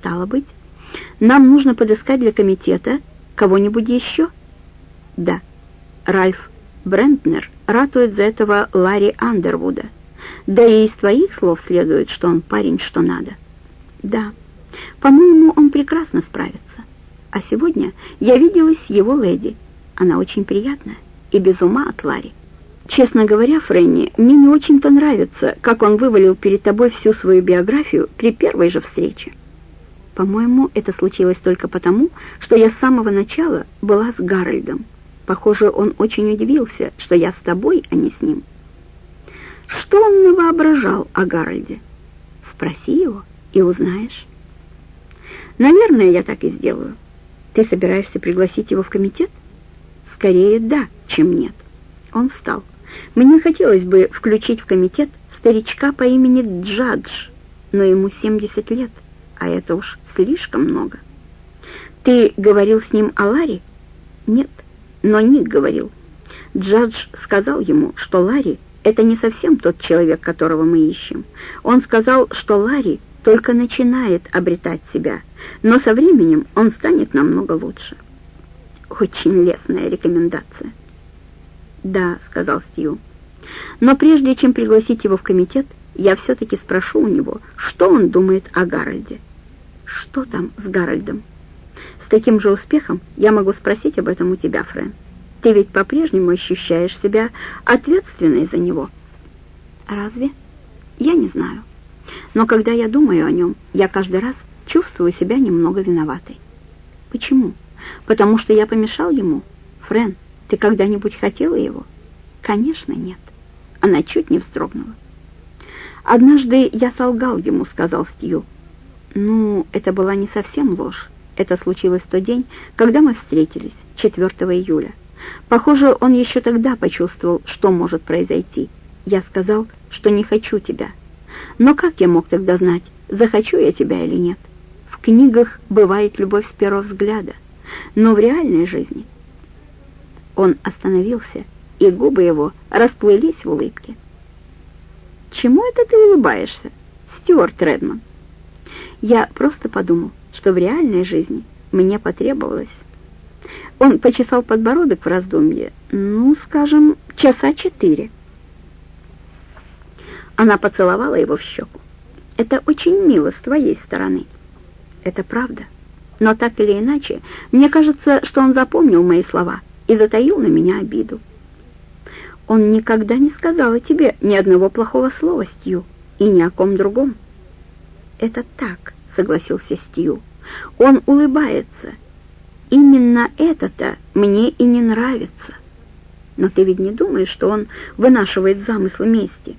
Стало быть, нам нужно подыскать для комитета кого-нибудь еще? Да, Ральф Брентнер ратует за этого Ларри Андервуда. Да и из твоих слов следует, что он парень что надо. Да, по-моему, он прекрасно справится. А сегодня я виделась с его леди. Она очень приятная и без ума от Ларри. Честно говоря, Фрэнни, мне не очень-то нравится, как он вывалил перед тобой всю свою биографию при первой же встрече. По-моему, это случилось только потому, что я с самого начала была с Гарольдом. Похоже, он очень удивился, что я с тобой, а не с ним. Что он воображал о Гарольде? Спроси его и узнаешь. Наверное, я так и сделаю. Ты собираешься пригласить его в комитет? Скорее да, чем нет. Он встал. Мне хотелось бы включить в комитет старичка по имени Джадж, но ему 70 лет, а это уж слишком много. Ты говорил с ним о Ларе? Нет, но Ник говорил. Джадж сказал ему, что Ларри — это не совсем тот человек, которого мы ищем. Он сказал, что Ларри только начинает обретать себя, но со временем он станет намного лучше. Очень лестная рекомендация. «Да», — сказал Стью. «Но прежде чем пригласить его в комитет, я все-таки спрошу у него, что он думает о Гарольде». «Что там с Гарольдом?» «С таким же успехом я могу спросить об этом у тебя, Фрэн. Ты ведь по-прежнему ощущаешь себя ответственной за него». «Разве? Я не знаю. Но когда я думаю о нем, я каждый раз чувствую себя немного виноватой». «Почему? Потому что я помешал ему? Фрэн, ты когда-нибудь хотела его? Конечно, нет. Она чуть не вздрогнула. Однажды я солгал ему, сказал Стью. Ну, это была не совсем ложь. Это случилось в тот день, когда мы встретились, 4 июля. Похоже, он еще тогда почувствовал, что может произойти. Я сказал, что не хочу тебя. Но как я мог тогда знать, захочу я тебя или нет? В книгах бывает любовь с первого взгляда, но в реальной жизни он остановился, и губы его расплылись в улыбке. «Чему это ты улыбаешься, Стюарт Редман?» «Я просто подумал, что в реальной жизни мне потребовалось». Он почесал подбородок в раздумье, ну, скажем, часа четыре. Она поцеловала его в щеку. «Это очень мило с твоей стороны». «Это правда. Но так или иначе, мне кажется, что он запомнил мои слова» и затаил на меня обиду. Он никогда не сказал о тебе ни одного плохого слова, Стью, и ни о ком другом. Это так, согласился Стью. Он улыбается. Именно это-то мне и не нравится. Но ты ведь не думаешь, что он вынашивает замыслы мести?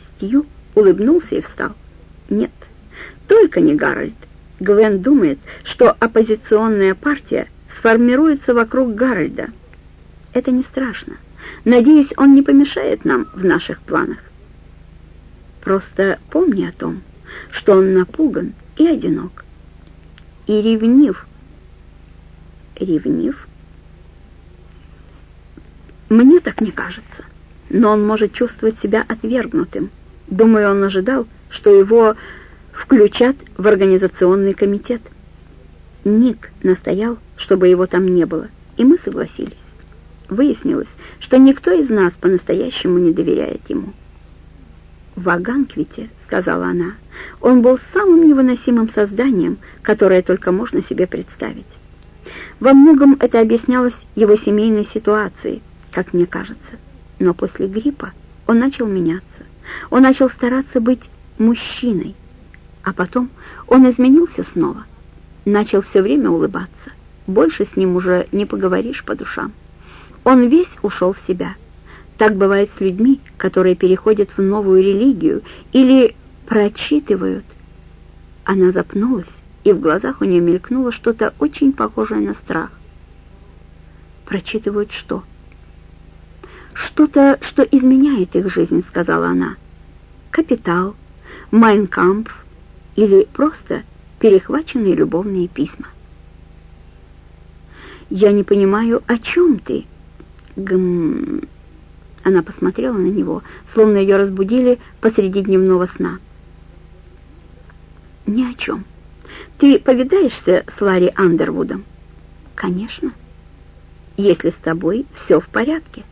Стью улыбнулся и встал. Нет, только не Гарольд. Гвен думает, что оппозиционная партия сформируется вокруг Гарольда. Это не страшно. Надеюсь, он не помешает нам в наших планах. Просто помни о том, что он напуган и одинок. И ревнив. Ревнив? Мне так не кажется. Но он может чувствовать себя отвергнутым. Думаю, он ожидал, что его включат в организационный комитет. Ник настоял, чтобы его там не было, и мы согласились. Выяснилось, что никто из нас по-настоящему не доверяет ему. «В Аганквите», — сказала она, — «он был самым невыносимым созданием, которое только можно себе представить. Во многом это объяснялось его семейной ситуацией, как мне кажется. Но после гриппа он начал меняться. Он начал стараться быть мужчиной. А потом он изменился снова — начал все время улыбаться. Больше с ним уже не поговоришь по душам. Он весь ушел в себя. Так бывает с людьми, которые переходят в новую религию или прочитывают. Она запнулась, и в глазах у нее мелькнуло что-то очень похожее на страх. «Прочитывают что?» «Что-то, что изменяет их жизнь», — сказала она. «Капитал, Майнкампф или просто перехваченные любовные письма. «Я не понимаю, о чем ты?» «Гм...» Она посмотрела на него, словно ее разбудили посреди дневного сна. «Ни о чем. Ты повидаешься с Ларри Андервудом? Конечно. Если с тобой все в порядке.